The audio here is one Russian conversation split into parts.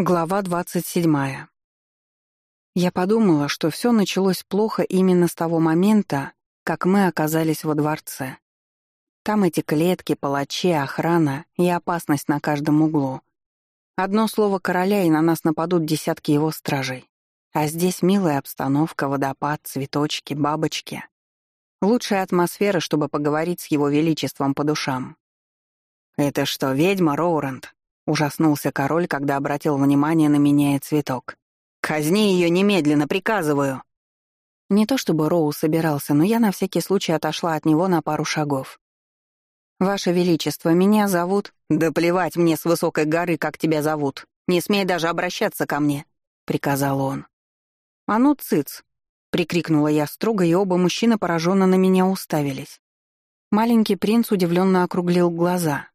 Глава двадцать седьмая. Я подумала, что все началось плохо именно с того момента, как мы оказались во дворце. Там эти клетки, палачи, охрана и опасность на каждом углу. Одно слово короля, и на нас нападут десятки его стражей. А здесь милая обстановка, водопад, цветочки, бабочки. Лучшая атмосфера, чтобы поговорить с его величеством по душам. «Это что, ведьма, Роуранд?» Ужаснулся король, когда обратил внимание на меня и цветок. «Казни ее немедленно, приказываю!» Не то чтобы Роу собирался, но я на всякий случай отошла от него на пару шагов. «Ваше Величество, меня зовут...» «Да плевать мне с высокой горы, как тебя зовут. Не смей даже обращаться ко мне», — приказал он. «А ну, цыц!» — прикрикнула я строго, и оба мужчины пораженно на меня уставились. Маленький принц удивленно округлил глаза.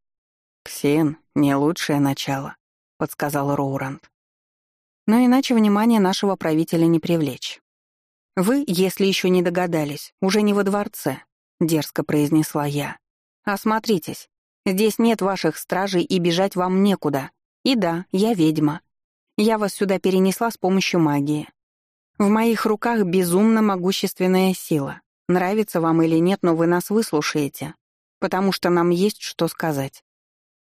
«Ксен, не лучшее начало», — подсказал Роуранд. «Но иначе внимание нашего правителя не привлечь. Вы, если еще не догадались, уже не во дворце», — дерзко произнесла я. «Осмотритесь. Здесь нет ваших стражей, и бежать вам некуда. И да, я ведьма. Я вас сюда перенесла с помощью магии. В моих руках безумно могущественная сила. Нравится вам или нет, но вы нас выслушаете, потому что нам есть что сказать.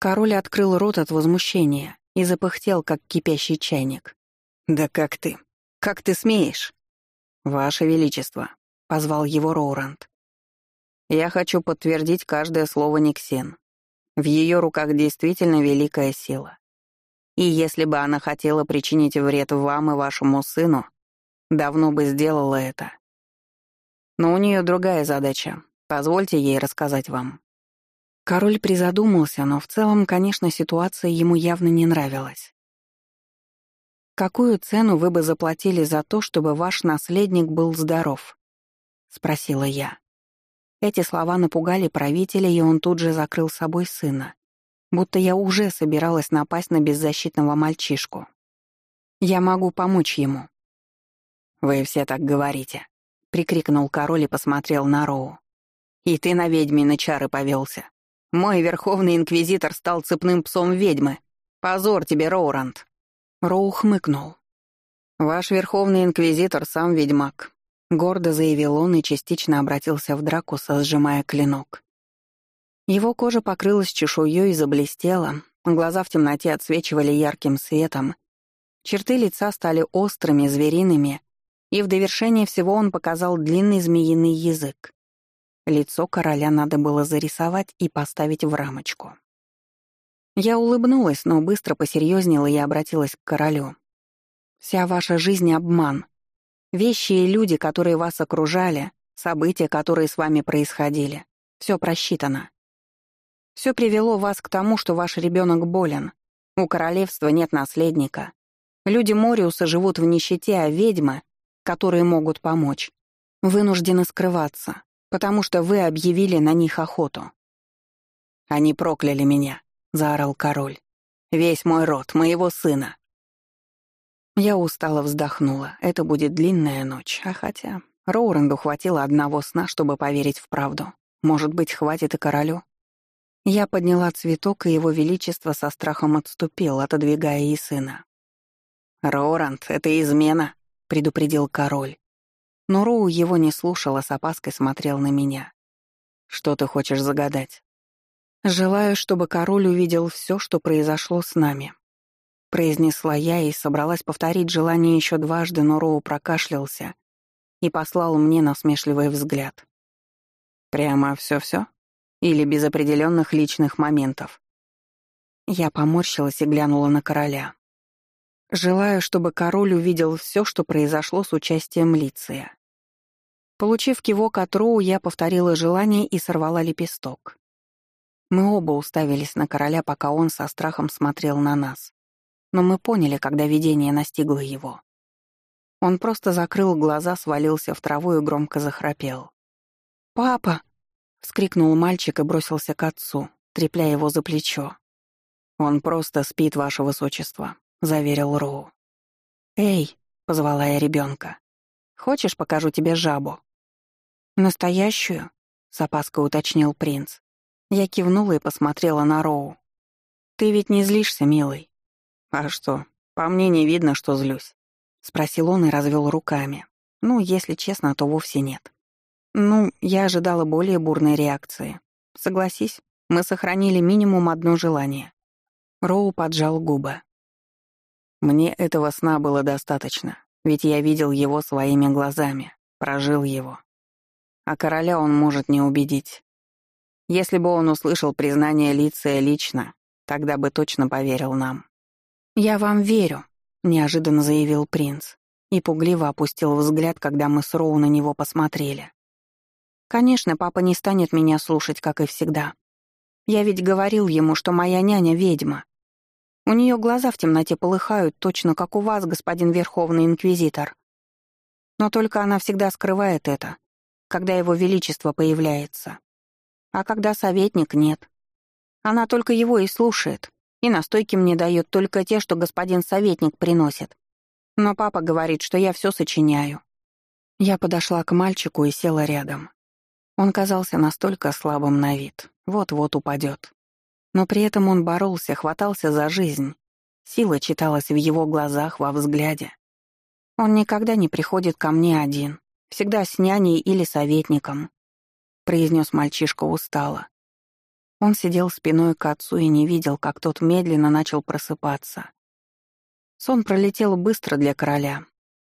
Король открыл рот от возмущения и запыхтел, как кипящий чайник. «Да как ты? Как ты смеешь?» «Ваше Величество», — позвал его Роуранд. «Я хочу подтвердить каждое слово Никсен. В ее руках действительно великая сила. И если бы она хотела причинить вред вам и вашему сыну, давно бы сделала это. Но у нее другая задача. Позвольте ей рассказать вам. Король призадумался, но в целом, конечно, ситуация ему явно не нравилась. «Какую цену вы бы заплатили за то, чтобы ваш наследник был здоров?» — спросила я. Эти слова напугали правителя, и он тут же закрыл собой сына, будто я уже собиралась напасть на беззащитного мальчишку. «Я могу помочь ему». «Вы все так говорите», — прикрикнул король и посмотрел на Роу. «И ты на ведьмины чары повелся. Мой верховный инквизитор стал цепным псом ведьмы. Позор тебе, Роуранд!» Роу хмыкнул. «Ваш верховный инквизитор сам ведьмак», — гордо заявил он и частично обратился в драку, сжимая клинок. Его кожа покрылась чешуей и заблестела, глаза в темноте отсвечивали ярким светом, черты лица стали острыми, звериными, и в довершение всего он показал длинный змеиный язык. Лицо короля надо было зарисовать и поставить в рамочку. Я улыбнулась, но быстро посерьезнела и обратилась к королю. «Вся ваша жизнь — обман. Вещи и люди, которые вас окружали, события, которые с вами происходили — все просчитано. Все привело вас к тому, что ваш ребенок болен. У королевства нет наследника. Люди Мориуса живут в нищете, а ведьмы, которые могут помочь, вынуждены скрываться, потому что вы объявили на них охоту». «Они прокляли меня», — заорал король. «Весь мой род, моего сына». Я устало вздохнула. Это будет длинная ночь, а хотя... Роуренду хватило одного сна, чтобы поверить в правду. Может быть, хватит и королю? Я подняла цветок, и его величество со страхом отступил, отодвигая и сына. «Роуранд, это измена», — предупредил король. Но Роу его не слушал, а с опаской смотрел на меня. «Что ты хочешь загадать?» «Желаю, чтобы король увидел все, что произошло с нами», — произнесла я и собралась повторить желание еще дважды, но Роу прокашлялся и послал мне насмешливый взгляд. «Прямо все-все? Или без определенных личных моментов?» Я поморщилась и глянула на короля. Желаю, чтобы король увидел все, что произошло с участием Лиция. Получив кивок от Роу, я повторила желание и сорвала лепесток. Мы оба уставились на короля, пока он со страхом смотрел на нас. Но мы поняли, когда видение настигло его. Он просто закрыл глаза, свалился в траву и громко захрапел. «Папа!» — вскрикнул мальчик и бросился к отцу, трепляя его за плечо. «Он просто спит, ваше высочество», заверил Роу. «Эй», — позвала я ребенка, — «хочешь, покажу тебе жабу?» «Настоящую?» — с опаской уточнил принц. Я кивнула и посмотрела на Роу. «Ты ведь не злишься, милый?» «А что, По мне не видно, что злюсь. Спросил он и развел руками. Ну, если честно, то вовсе нет. Ну, я ожидала более бурной реакции. Согласись, мы сохранили минимум одно желание. Роу поджал губы. Мне этого сна было достаточно, ведь я видел его своими глазами, прожил его. А короля он может не убедить. Если бы он услышал признание Лиция лично, тогда бы точно поверил нам. «Я вам верю», — неожиданно заявил принц и пугливо опустил взгляд, когда мы с Роу на него посмотрели. «Конечно, папа не станет меня слушать, как и всегда. Я ведь говорил ему, что моя няня — ведьма, у нее глаза в темноте полыхают, точно как у вас, господин Верховный Инквизитор. Но только она всегда скрывает это, когда его величество появляется. А когда советник нет. Она только его и слушает, и настойки мне дает только те, что господин советник приносит. Но папа говорит, что я все сочиняю. Я подошла к мальчику и села рядом. Он казался настолько слабым на вид, вот-вот упадет. Но при этом он боролся, хватался за жизнь. Сила читалась в его глазах, во взгляде. Он никогда не приходит ко мне один, всегда с няней или советником, произнес мальчишка устало. Он сидел спиной к отцу и не видел, как тот медленно начал просыпаться. Сон пролетел быстро для короля,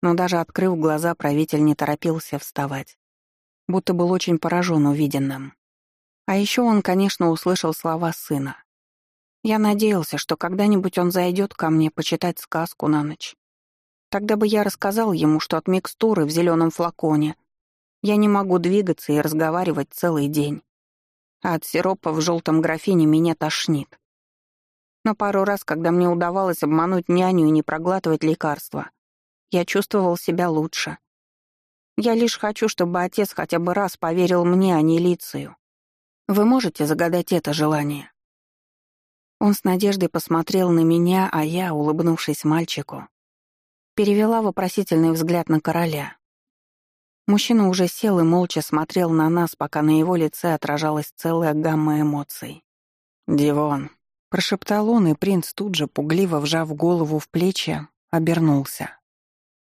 но даже открыв глаза, правитель не торопился вставать, будто был очень поражен увиденным. А еще он, конечно, услышал слова сына. Я надеялся, что когда-нибудь он зайдет ко мне почитать сказку на ночь. Тогда бы я рассказал ему, что от микстуры в зеленом флаконе я не могу двигаться и разговаривать целый день. А от сиропа в желтом графине меня тошнит. Но пару раз, когда мне удавалось обмануть няню и не проглатывать лекарства, я чувствовал себя лучше. Я лишь хочу, чтобы отец хотя бы раз поверил мне, а не Лицию. Вы можете загадать это желание?» Он с надеждой посмотрел на меня, а я, улыбнувшись мальчику, перевела вопросительный взгляд на короля. Мужчина уже сел и молча смотрел на нас, пока на его лице отражалась целая гамма эмоций. «Дивон», — прошептал он, и принц тут же, пугливо вжав голову в плечи, обернулся.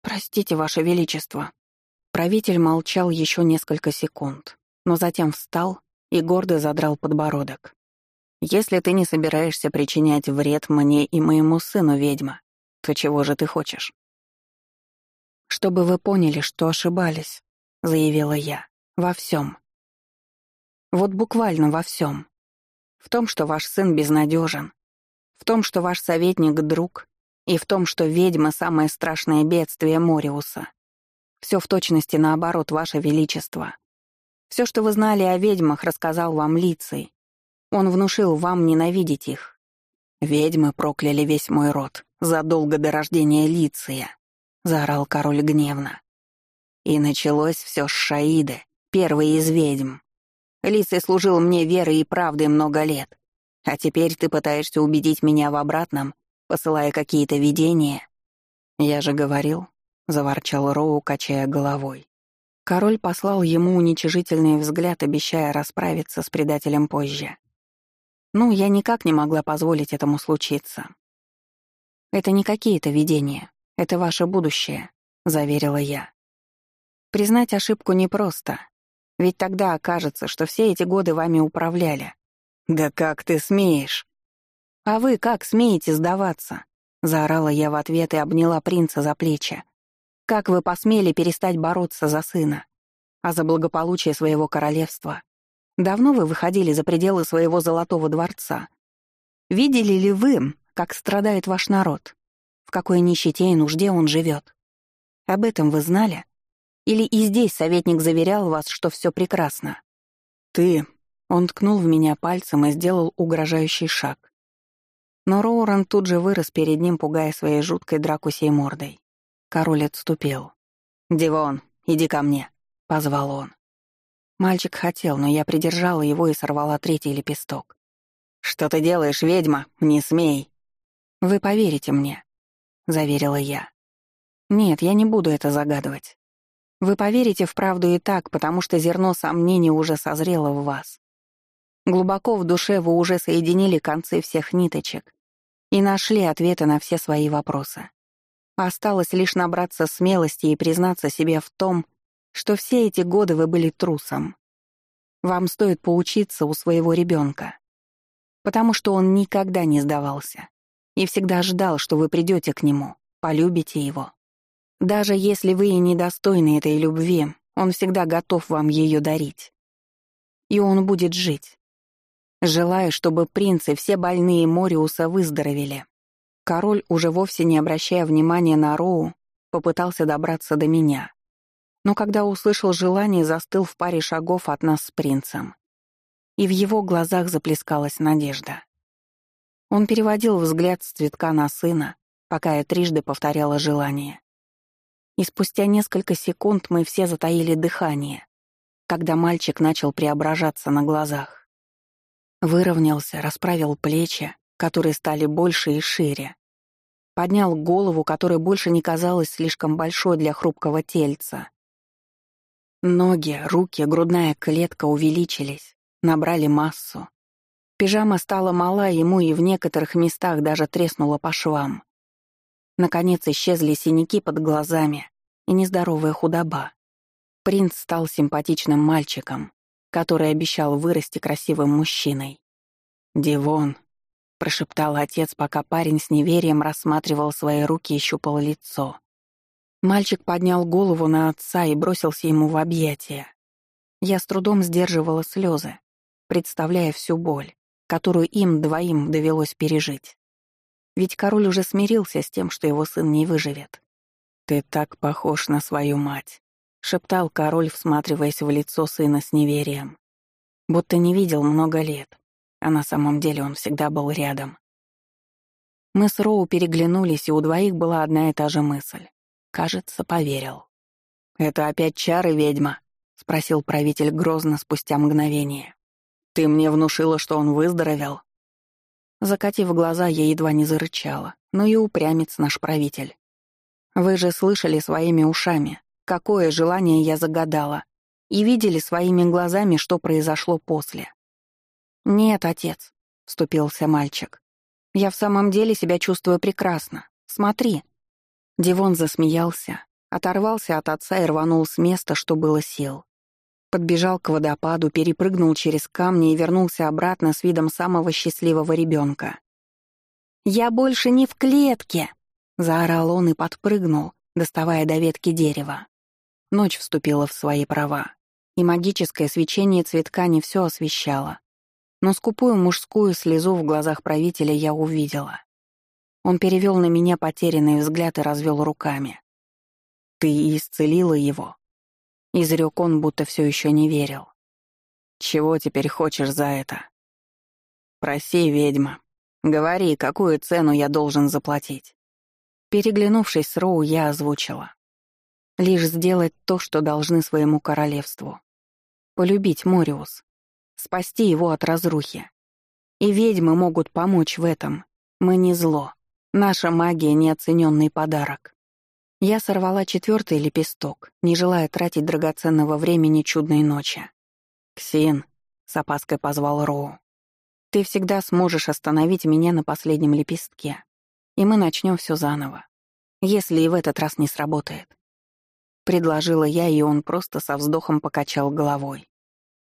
«Простите, Ваше Величество». Правитель молчал еще несколько секунд, но затем встал и гордо задрал подбородок. «Если ты не собираешься причинять вред мне и моему сыну, ведьма, то чего же ты хочешь?» «Чтобы вы поняли, что ошибались», — заявила я, — «во всем. Вот буквально во всем. В том, что ваш сын безнадежен, в том, что ваш советник — друг, и в том, что ведьма — самое страшное бедствие Мориуса. Все в точности наоборот, ваше величество. Все, что вы знали о ведьмах, рассказал вам Лицей. Он внушил вам ненавидеть их. Ведьмы прокляли весь мой род задолго до рождения Лиция, заорал король гневно. И началось все с Шаиды, первой из ведьм. Лицей служил мне верой и правдой много лет. А теперь ты пытаешься убедить меня в обратном, посылая какие-то видения. Я же говорил, — заворчал Роу, качая головой. Король послал ему уничижительный взгляд, обещая расправиться с предателем позже. Ну, я никак не могла позволить этому случиться. «Это не какие-то видения, это ваше будущее», — заверила я. Признать ошибку непросто, ведь тогда окажется, что все эти годы вами управляли. «Да как ты смеешь?» «А вы как смеете сдаваться?» — заорала я в ответ и обняла принца за плечи. Как вы посмели перестать бороться за сына, а за благополучие своего королевства? Давно вы выходили за пределы своего золотого дворца? Видели ли вы, как страдает ваш народ? В какой нищете и нужде он живет? Об этом вы знали? Или и здесь советник заверял вас, что все прекрасно? Ты... Он ткнул в меня пальцем и сделал угрожающий шаг. Но Роуран тут же вырос перед ним, пугая своей жуткой дракусей мордой. Король отступил. «Дивон, иди ко мне», — позвал он. Мальчик хотел, но я придержала его и сорвала третий лепесток. «Что ты делаешь, ведьма? Не смей!» «Вы поверите мне», — заверила я. «Нет, я не буду это загадывать. Вы поверите в правду и так, потому что зерно сомнений уже созрело в вас. Глубоко в душе вы уже соединили концы всех ниточек, и нашли ответы на все свои вопросы. Осталось лишь набраться смелости и признаться себе в том, что все эти годы вы были трусом. Вам стоит поучиться у своего ребенка, потому что он никогда не сдавался и всегда ждал, что вы придете к нему, полюбите его. Даже если вы и недостойны этой любви, он всегда готов вам ее дарить. И он будет жить. Желаю, чтобы принцы все больные Мориуса выздоровели. Король, уже вовсе не обращая внимания на Роу, попытался добраться до меня. Но когда услышал желание, застыл в паре шагов от нас с принцем. И в его глазах заплескалась надежда. Он переводил взгляд с цветка на сына, пока я трижды повторяла желание. И спустя несколько секунд мы все затаили дыхание, когда мальчик начал преображаться на глазах. Выровнялся, расправил плечи, которые стали больше и шире. Поднял голову, которая больше не казалась слишком большой для хрупкого тельца. Ноги, руки, грудная клетка увеличились, набрали массу. Пижама стала мала ему и в некоторых местах даже треснула по швам. Наконец исчезли синяки под глазами и нездоровая худоба. Принц стал симпатичным мальчиком, который обещал вырасти красивым мужчиной. «Дивон», — прошептал отец, пока парень с неверием рассматривал свои руки и щупал лицо. Мальчик поднял голову на отца и бросился ему в объятия. Я с трудом сдерживала слезы, представляя всю боль, которую им двоим довелось пережить. Ведь король уже смирился с тем, что его сын не выживет. «Ты так похож на свою мать», — шептал король, всматриваясь в лицо сына с неверием. Будто не видел много лет, а на самом деле он всегда был рядом. Мы с Роу переглянулись, и у двоих была одна и та же мысль. Кажется, поверил. «Это опять чары, ведьма?» — спросил правитель грозно спустя мгновение. «Ты мне внушила, что он выздоровел?» Закатив глаза, я едва не зарычала. Ну и упрямец наш правитель. Вы же слышали своими ушами, какое желание я загадала, и видели своими глазами, что произошло после. «Нет, отец», — вступился мальчик. «Я в самом деле себя чувствую прекрасно. Смотри». Дивон засмеялся, оторвался от отца и рванул с места, что было сил. Подбежал к водопаду, перепрыгнул через камни и вернулся обратно с видом самого счастливого ребенка. «Я больше не в клетке!» — заорал он и подпрыгнул, доставая до ветки дерева. Ночь вступила в свои права, и магическое свечение цветка не все освещало. Но скупую мужскую слезу в глазах правителя я увидела. Он перевел на меня потерянный взгляд и развел руками. «Ты исцелила его?» Изрек он, будто все еще не верил. «Чего теперь хочешь за это?» «Проси, ведьма. Говори, какую цену я должен заплатить». Переглянувшись с Роу, я озвучила. «Лишь сделать то, что должны своему королевству. Полюбить Мориус, спасти его от разрухи. И ведьмы могут помочь в этом. Мы не зло. Наша магия — неоцененный подарок. Я сорвала четвертый лепесток, не желая тратить драгоценного времени чудной ночи. «Ксин», — с опаской позвал Роу, — «ты всегда сможешь остановить меня на последнем лепестке, и мы начнем все заново, если и в этот раз не сработает». Предложила я, и он просто со вздохом покачал головой.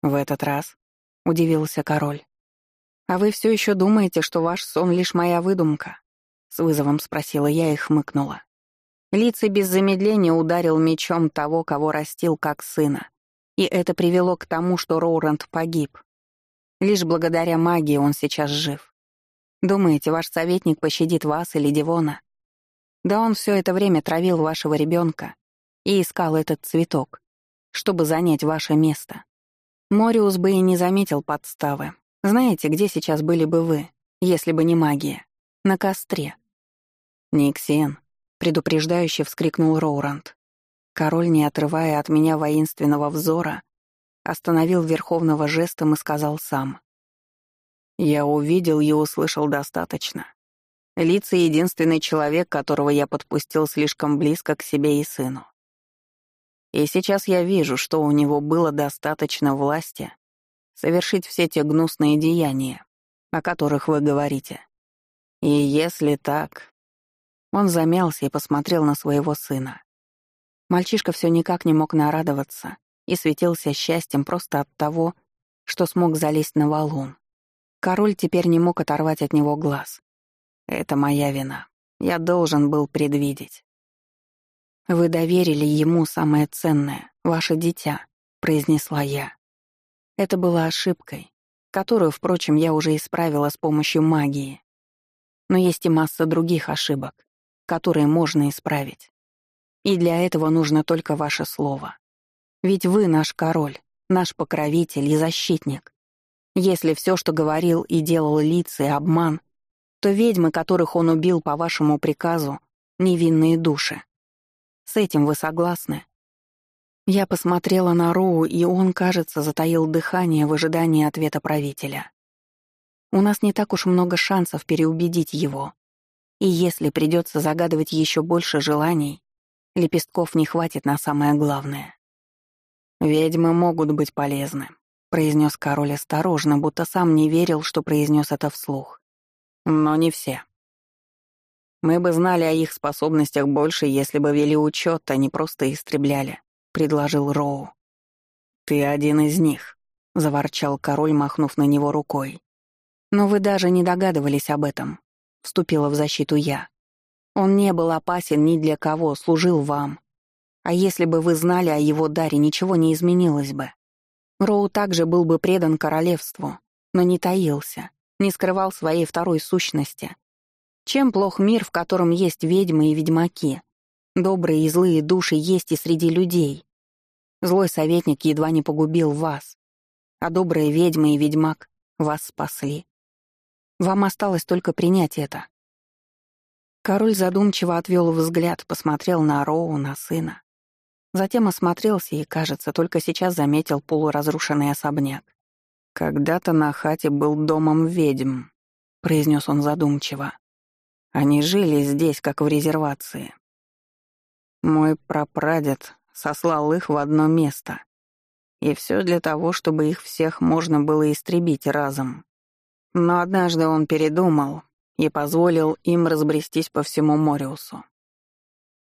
«В этот раз?» — удивился король. «А вы все еще думаете, что ваш сон — лишь моя выдумка?» — с вызовом спросила я и хмыкнула. Лицей без замедления ударил мечом того, кого растил как сына. И это привело к тому, что Роуранд погиб. Лишь благодаря магии он сейчас жив. Думаете, ваш советник пощадит вас или Дивона? Да он все это время травил вашего ребенка и искал этот цветок, чтобы занять ваше место. Мориус бы и не заметил подставы. Знаете, где сейчас были бы вы, если бы не магия? На костре. «Никсен», — предупреждающе вскрикнул Роуранд. Король, не отрывая от меня воинственного взора, остановил Верховного жестом и сказал сам. «Я увидел и услышал достаточно. Лица — единственный человек, которого я подпустил слишком близко к себе и сыну. И сейчас я вижу, что у него было достаточно власти совершить все те гнусные деяния, о которых вы говорите. И если так... Он замялся и посмотрел на своего сына. Мальчишка все никак не мог нарадоваться и светился счастьем просто от того, что смог залезть на валун. Король теперь не мог оторвать от него глаз. «Это моя вина. Я должен был предвидеть». «Вы доверили ему самое ценное, ваше дитя», — произнесла я. Это была ошибкой, которую, впрочем, я уже исправила с помощью магии. Но есть и масса других ошибок, которые можно исправить. И для этого нужно только ваше слово. Ведь вы наш король, наш покровитель и защитник. Если все, что говорил и делал лица обман, то ведьмы, которых он убил по вашему приказу, невинные души. С этим вы согласны? Я посмотрела на Роу, и он, кажется, затаил дыхание в ожидании ответа правителя. У нас не так уж много шансов переубедить его. И если придется загадывать еще больше желаний, лепестков не хватит на самое главное. «Ведьмы могут быть полезны», — произнес король осторожно, будто сам не верил, что произнес это вслух. «Но не все. Мы бы знали о их способностях больше, если бы вели учет, а не просто истребляли», — предложил Роу. «Ты один из них», — заворчал король, махнув на него рукой. «Но вы даже не догадывались об этом», — вступила в защиту я. «Он не был опасен ни для кого, служил вам. А если бы вы знали о его даре, ничего не изменилось бы. Роу также был бы предан королевству, но не таился, не скрывал своей второй сущности, чем плох мир, в котором есть ведьмы и ведьмаки? Добрые и злые души есть и среди людей. Злой советник едва не погубил вас, а добрые ведьмы и ведьмак вас спасли. Вам осталось только принять это. Король задумчиво отвел взгляд, посмотрел на Роу, на сына. Затем осмотрелся и, кажется, только сейчас заметил полуразрушенный особняк. «Когда-то на хате был домом ведьм», — произнес он задумчиво. Они жили здесь, как в резервации. Мой прапрадед сослал их в одно место. И все для того, чтобы их всех можно было истребить разом. Но однажды он передумал и позволил им разбрестись по всему Мориусу.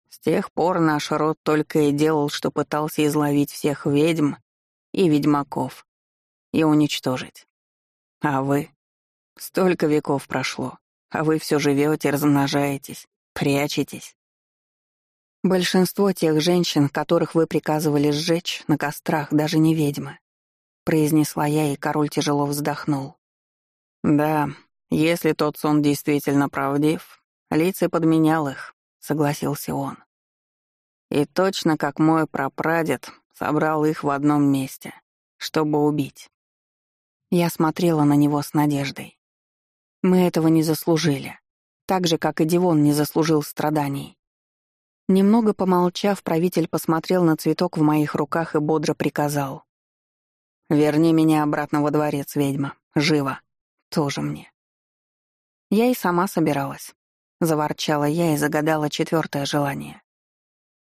С тех пор наш род только и делал, что пытался изловить всех ведьм и ведьмаков и уничтожить. А вы? Столько веков прошло а вы все живете, размножаетесь, прячетесь. Большинство тех женщин, которых вы приказывали сжечь на кострах, даже не ведьмы, произнесла я, и король тяжело вздохнул. Да, если тот сон действительно правдив, лица подменял их, согласился он. И точно как мой прапрадед собрал их в одном месте, чтобы убить. Я смотрела на него с надеждой. Мы этого не заслужили. Так же, как и Дивон не заслужил страданий. Немного помолчав, правитель посмотрел на цветок в моих руках и бодро приказал. «Верни меня обратно во дворец, ведьма. Живо. Тоже мне». Я и сама собиралась. Заворчала я и загадала четвертое желание.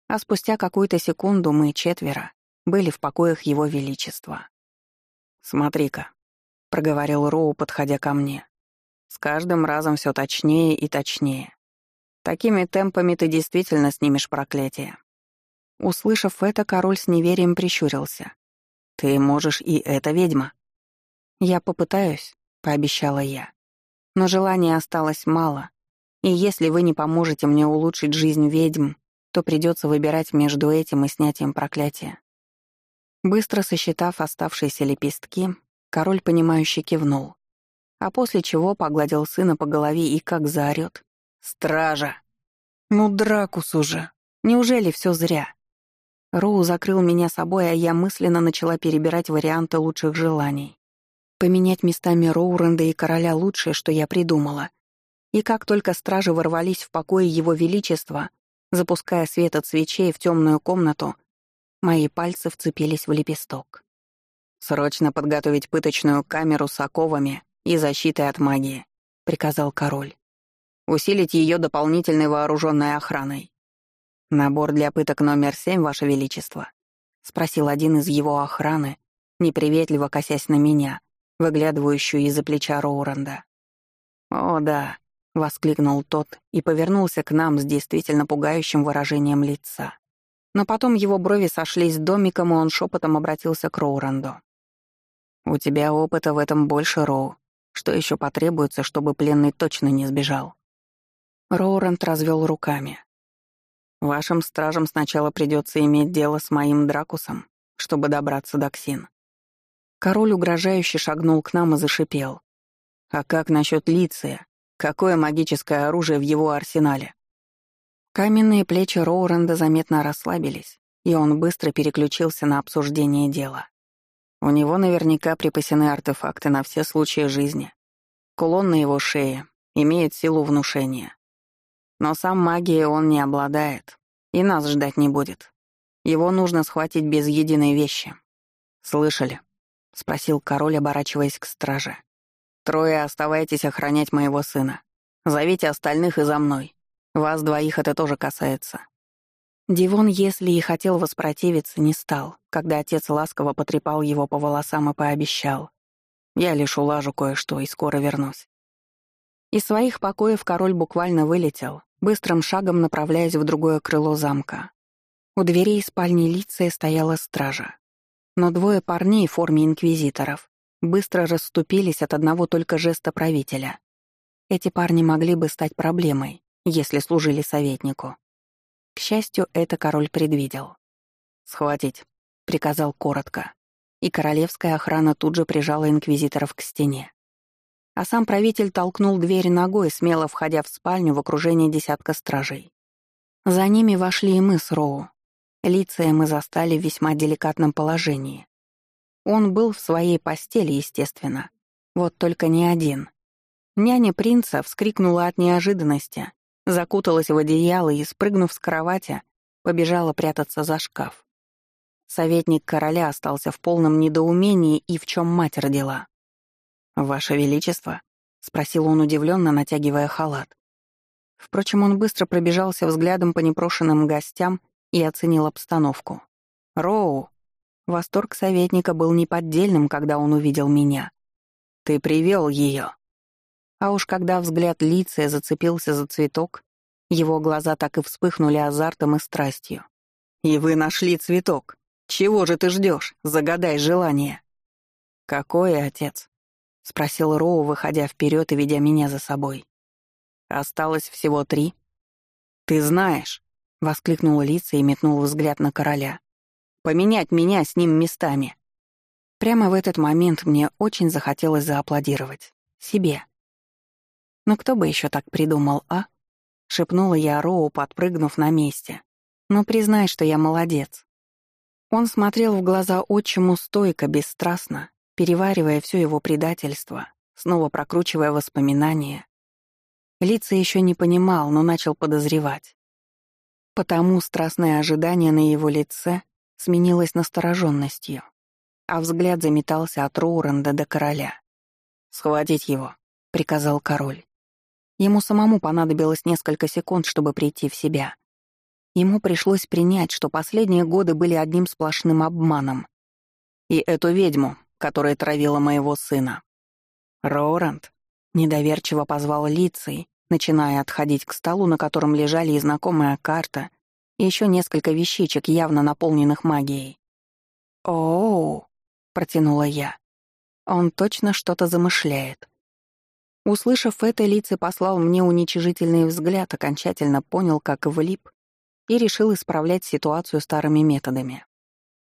А спустя какую-то секунду мы четверо были в покоях Его Величества. «Смотри-ка», — проговорил Роу, подходя ко мне. С каждым разом все точнее и точнее. Такими темпами ты действительно снимешь проклятие. Услышав это, король с неверием прищурился. «Ты можешь и это, ведьма». «Я попытаюсь», — пообещала я. «Но желания осталось мало, и если вы не поможете мне улучшить жизнь ведьм, то придется выбирать между этим и снятием проклятия». Быстро сосчитав оставшиеся лепестки, король, понимающе кивнул а после чего погладил сына по голове и как заорёт. «Стража!» «Ну, Дракус уже! Неужели все зря?» Роу закрыл меня собой, а я мысленно начала перебирать варианты лучших желаний. Поменять местами Роуренда и короля лучшее, что я придумала. И как только стражи ворвались в покое его величества, запуская свет от свечей в темную комнату, мои пальцы вцепились в лепесток. Срочно подготовить пыточную камеру с оковами и защитой от магии», — приказал король. «Усилить ее дополнительной вооруженной охраной». «Набор для пыток номер семь, Ваше Величество», — спросил один из его охраны, неприветливо косясь на меня, выглядывающую из-за плеча Роуренда. «О, да, — воскликнул тот и повернулся к нам с действительно пугающим выражением лица. Но потом его брови сошлись домиком, и он шепотом обратился к Роуранду. «У тебя опыта в этом больше, Роу. Что еще потребуется, чтобы пленный точно не сбежал?» Роуранд развел руками. «Вашим стражам сначала придется иметь дело с моим Дракусом, чтобы добраться до Ксин». Король угрожающе шагнул к нам и зашипел. «А как насчет Лиция? Какое магическое оружие в его арсенале? Каменные плечи Роуренда заметно расслабились, и он быстро переключился на обсуждение дела. У него наверняка припасены артефакты на все случаи жизни. Кулон на его шее имеет силу внушения. Но сам магией он не обладает, и нас ждать не будет. Его нужно схватить без единой вещи. «Слышали?» — спросил король, оборачиваясь к страже. Трое оставайтесь охранять моего сына. Зовите остальных и за мной. Вас двоих это тоже касается». Дивон, если и хотел воспротивиться, не стал, когда отец ласково потрепал его по волосам и пообещал. «Я лишь улажу кое-что и скоро вернусь». Из своих покоев король буквально вылетел, быстрым шагом направляясь в другое крыло замка. У дверей спальни Лиция стояла стража. Но двое парней в форме инквизиторов быстро расступились от одного только жеста правителя. Эти парни могли бы стать проблемой, если служили советнику. К счастью, это король предвидел. «Схватить», — приказал коротко, и королевская охрана тут же прижала инквизиторов к стене. А сам правитель толкнул дверь ногой, смело входя в спальню в окружении десятка стражей. За ними вошли и мы с Роу. Лица мы застали в весьма деликатном положении. Он был в своей постели, естественно. Вот только не один. Няня принца вскрикнула от неожиданности, закуталась в одеяло и, спрыгнув с кровати, побежала прятаться за шкаф. Советник короля остался в полном недоумении и в чем мать родила. «Ваше Величество?» — спросил он удивленно, натягивая халат. Впрочем, он быстро пробежался взглядом по непрошенным гостям и оценил обстановку. «Роу!» Восторг советника был неподдельным, когда он увидел меня. «Ты привел ее!» А уж когда взгляд Лиция зацепился за цветок, его глаза так и вспыхнули азартом и страстью. «И вы нашли цветок! Чего же ты ждешь? Загадай желание!» «Какой отец?» — спросил Роу, выходя вперед и ведя меня за собой. «Осталось всего три». «Ты знаешь!» — воскликнул Лица и метнул взгляд на короля. Поменять меня с ним местами. Прямо в этот момент мне очень захотелось зааплодировать. Себе. «Ну кто бы еще так придумал, а?» — шепнула я Роу, подпрыгнув на месте. «Ну признай, что я молодец». Он смотрел в глаза отчиму стойко, бесстрастно, переваривая все его предательство, снова прокручивая воспоминания. Лица еще не понимал, но начал подозревать. Потому страстное ожидание на его лице сменилась настороженностью, а взгляд заметался от Роуренда до короля. «Схватить его», — приказал король. Ему самому понадобилось несколько секунд, чтобы прийти в себя. Ему пришлось принять, что последние годы были одним сплошным обманом. И эту ведьму, которая травила моего сына. Роуранд недоверчиво позвал Лицей, начиная отходить к столу, на котором лежали и знакомая карта, и еще несколько вещичек, явно наполненных магией. «Оу», — протянула я. «Он точно что-то замышляет». Услышав это, Лицей послал мне уничижительный взгляд, окончательно понял, как влип, и решил исправлять ситуацию старыми методами.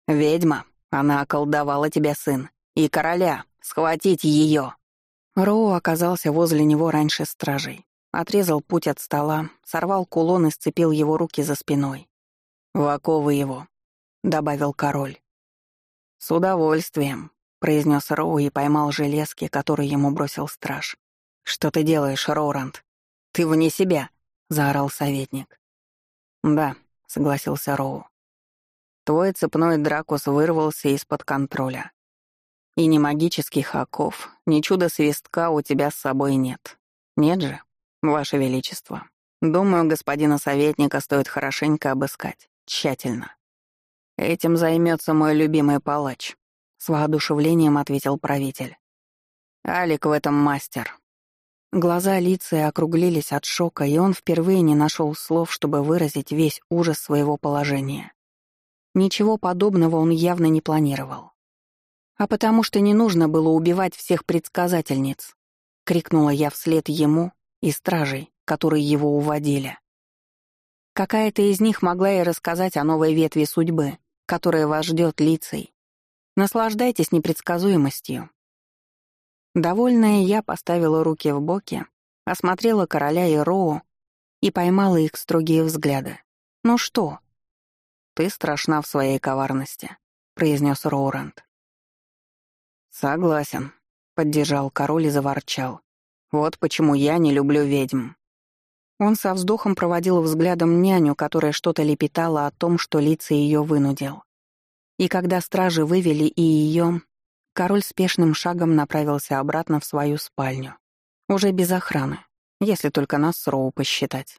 «Ведьма, она околдовала тебя, сын, и короля, схватить ее!» Роу оказался возле него раньше стражей. Отрезал путь от стола, сорвал кулон и сцепил его руки за спиной. «В оковы его», — добавил король. «С удовольствием», — произнес Роу и поймал железки, которые ему бросил страж. «Что ты делаешь, Роуранд? Ты вне себя», — заорал советник. «Да», — согласился Роу. «Твой цепной дракус вырвался из-под контроля. И ни магических оков, ни чудо-свистка у тебя с собой нет. Нет же?» «Ваше Величество, думаю, господина советника стоит хорошенько обыскать, тщательно. Этим займется мой любимый палач», — с воодушевлением ответил правитель. «Алик в этом мастер». Глаза Лиции округлились от шока, и он впервые не нашел слов, чтобы выразить весь ужас своего положения. Ничего подобного он явно не планировал. «А потому что не нужно было убивать всех предсказательниц», — крикнула я вслед ему и стражей, которые его уводили. Какая-то из них могла и рассказать о новой ветви судьбы, которая вас ждет лицей. Наслаждайтесь непредсказуемостью. Довольная я поставила руки в боки, осмотрела короля и Роу и поймала их строгие взгляды. «Ну что?» «Ты страшна в своей коварности», — произнес Роуранд. «Согласен», — поддержал король и заворчал. «Вот почему я не люблю ведьм». Он со вздохом проводил взглядом няню, которая что-то лепетала о том, что лица ее вынудил. И когда стражи вывели и ее, король спешным шагом направился обратно в свою спальню. Уже без охраны, если только нас с Роу посчитать.